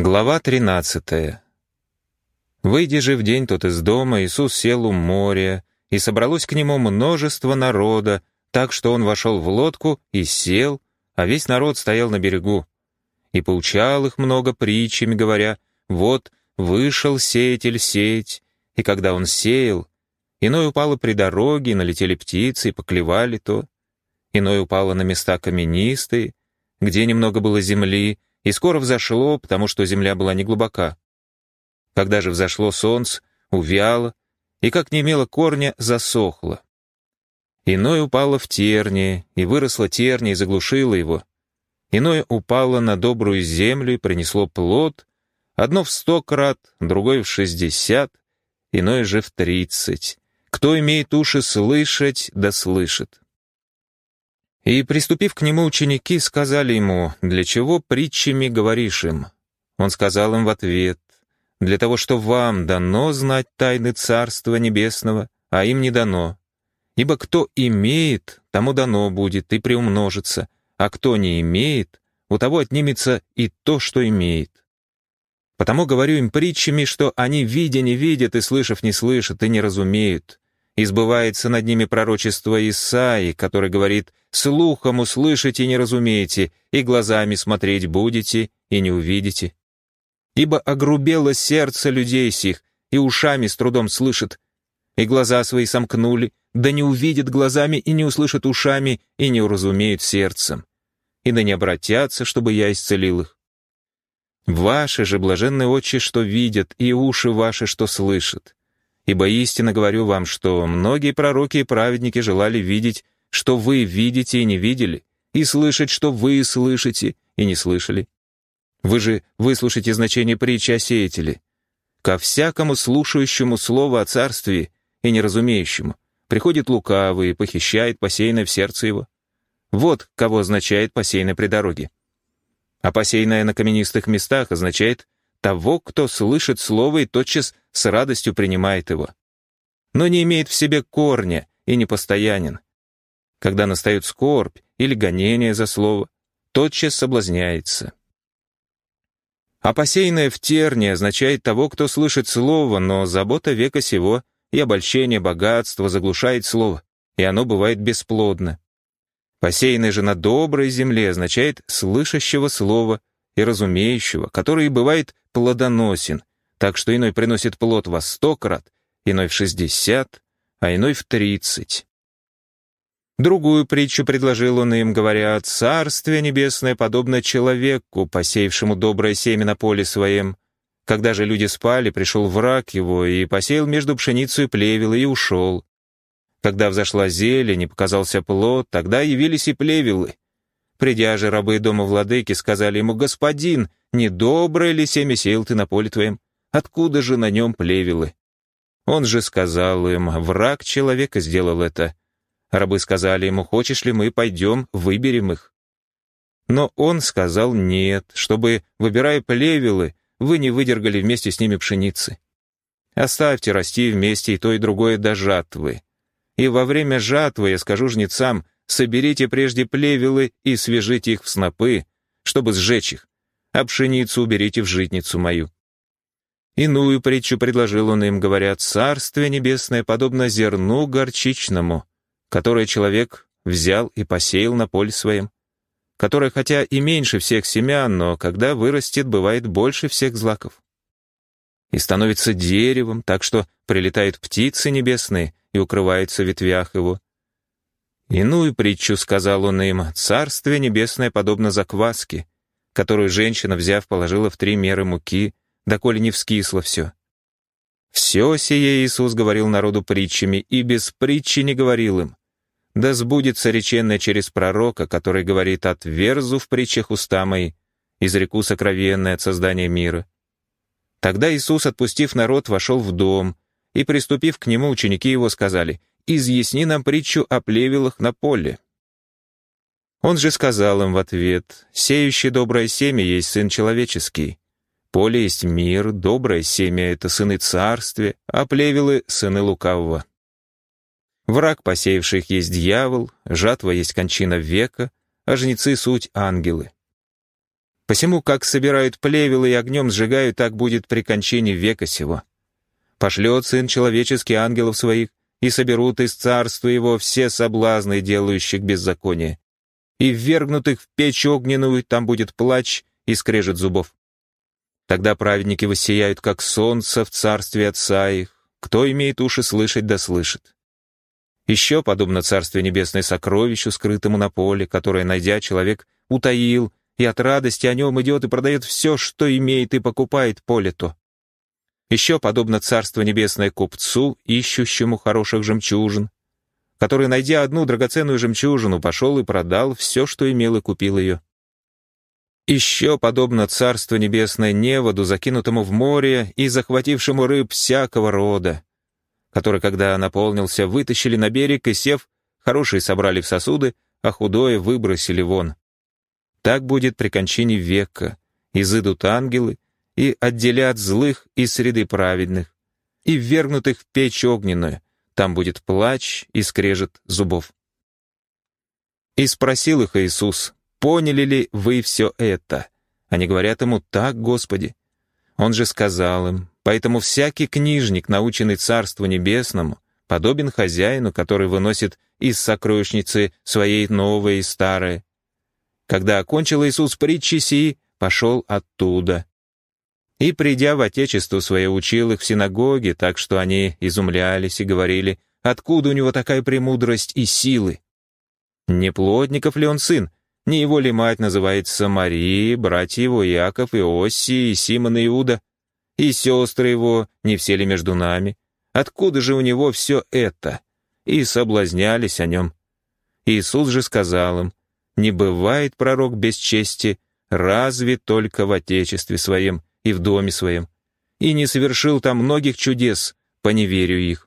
Глава 13. Выйдя же в день тот из дома, Иисус сел у моря, и собралось к нему множество народа, так что он вошел в лодку и сел, а весь народ стоял на берегу. И поучал их много притчами, говоря, «Вот вышел сеятель сеять, и когда он сеял, иной упало при дороге, и налетели птицы, и поклевали то, иной упало на места каменистые, где немного было земли, и скоро взошло, потому что земля была неглубока. Когда же взошло солнце, увяло, и, как не имело корня, засохло. Иное упало в тернии, и выросло терния и заглушило его. Иное упало на добрую землю и принесло плод, одно в сто крат, другое в шестьдесят, иное же в тридцать. Кто имеет уши слышать, да слышит. И, приступив к нему, ученики сказали ему, «Для чего притчами говоришь им?» Он сказал им в ответ, «Для того, что вам дано знать тайны Царства Небесного, а им не дано. Ибо кто имеет, тому дано будет и приумножится, а кто не имеет, у того отнимется и то, что имеет. Потому говорю им притчами, что они, видя, не видят, и слышав, не слышат, и не разумеют. Избывается над ними пророчество Исаи, который говорит «Слухом услышите не разумеете, и глазами смотреть будете и не увидите». Ибо огрубело сердце людей сих, и ушами с трудом слышат, и глаза свои сомкнули, да не увидят глазами и не услышат ушами, и не уразумеют сердцем, и да не обратятся, чтобы я исцелил их. Ваши же блаженные очи, что видят, и уши ваши, что слышат. Ибо истинно говорю вам, что многие пророки и праведники желали видеть, что вы видите и не видели, и слышать, что вы слышите и не слышали. Вы же выслушайте значение притчи о сеятеле. Ко всякому слушающему слово о царстве и неразумеющему приходит лукавый и похищает посеянное в сердце его. Вот кого означает посеянное при дороге. А посеянное на каменистых местах означает того, кто слышит слово и тотчас с радостью принимает его. Но не имеет в себе корня и непостоянен. Когда настает скорбь или гонение за слово, тотчас соблазняется. А посеянное в терне означает того, кто слышит слово, но забота века сего и обольщение богатства заглушает слово, и оно бывает бесплодно. Посеянное же на доброй земле означает слышащего слова и разумеющего, который бывает плодоносен, так что иной приносит плод во сто крат, иной в шестьдесят, а иной в тридцать. Другую притчу предложил он им, говоря, «Царствие небесное подобно человеку, посеявшему доброе семя на поле своем. Когда же люди спали, пришел враг его и посеял между пшеницей и плевел и ушел. Когда взошла зелень и показался плод, тогда явились и плевелы. Придя же рабы дома владыки, сказали ему, «Господин, недоброе ли семя сеял ты на поле твоем? Откуда же на нем плевелы?» Он же сказал им, «Враг человека сделал это». Рабы сказали ему, «Хочешь ли мы пойдем, выберем их?» Но он сказал нет, чтобы, выбирая плевелы, вы не выдергали вместе с ними пшеницы. Оставьте расти вместе и то, и другое до жатвы. И во время жатвы я скажу жнецам, соберите прежде плевелы и свяжите их в снопы, чтобы сжечь их, а пшеницу уберите в житницу мою». Иную притчу предложил он им, говоря, «Царствие небесное подобно зерну горчичному, которое человек взял и посеял на поле своем, которое хотя и меньше всех семян, но когда вырастет, бывает больше всех злаков. И становится деревом, так что прилетают птицы небесные и укрываются в ветвях его, Иную притчу сказал он им, «Царствие небесное подобно закваске, которую женщина, взяв, положила в три меры муки, доколе не вскисло все». Все сие Иисус говорил народу притчами, и без притчи не говорил им. Да сбудется реченное через пророка, который говорит «Отверзу в притчах уста мои, изреку сокровенное от создания мира». Тогда Иисус, отпустив народ, вошел в дом, и, приступив к нему, ученики его сказали, изъясни нам притчу о плевелах на поле». Он же сказал им в ответ, «Сеющий доброе семя есть сын человеческий. Поле есть мир, доброе семя — это сыны царствия, а плевелы — сыны лукавого. Враг посеявших есть дьявол, жатва есть кончина века, а жнецы — суть ангелы. Посему, как собирают плевелы и огнем сжигают, так будет при кончине века сего. Пошлет Сын Человеческий ангелов своих, и соберут из царства его все соблазны, делающих беззаконие. И ввергнутых в печь огненную там будет плач и скрежет зубов. Тогда праведники воссияют, как солнце в царстве Отца их. Кто имеет уши слышать, да слышит. Еще, подобно Царствию Небесное сокровищу, скрытому на поле, которое, найдя, человек утаил, и от радости о нем идет и продает все, что имеет, и покупает поле то. Еще подобно Царство Небесное купцу, ищущему хороших жемчужин, который, найдя одну драгоценную жемчужину, пошел и продал все, что имел, и купил ее. Еще подобно Царство Небесное неводу, закинутому в море и захватившему рыб всякого рода, который, когда наполнился, вытащили на берег и, сев, хорошие собрали в сосуды, а худое выбросили вон. Так будет при кончине века. Изыдут ангелы и отделят злых из среды праведных, и ввергнутых в печь огненную. Там будет плач и скрежет зубов. И спросил их Иисус, поняли ли вы все это? Они говорят ему, так, Господи. Он же сказал им, поэтому всякий книжник, наученный Царству Небесному, подобен хозяину, который выносит из сокровищницы своей новое и старое, когда окончил Иисус притчи сии, пошел оттуда. И, придя в Отечество свое, учил их в синагоге, так что они изумлялись и говорили, откуда у него такая премудрость и силы? Не плотников ли он сын? Не его ли мать называется Мария, братья его Яков, и Иосия, и Симон, и Иуда? И сестры его, не все ли между нами? Откуда же у него все это? И соблазнялись о нем. Иисус же сказал им, не бывает пророк без чести, разве только в отечестве своем и в доме своем, и не совершил там многих чудес по неверию их.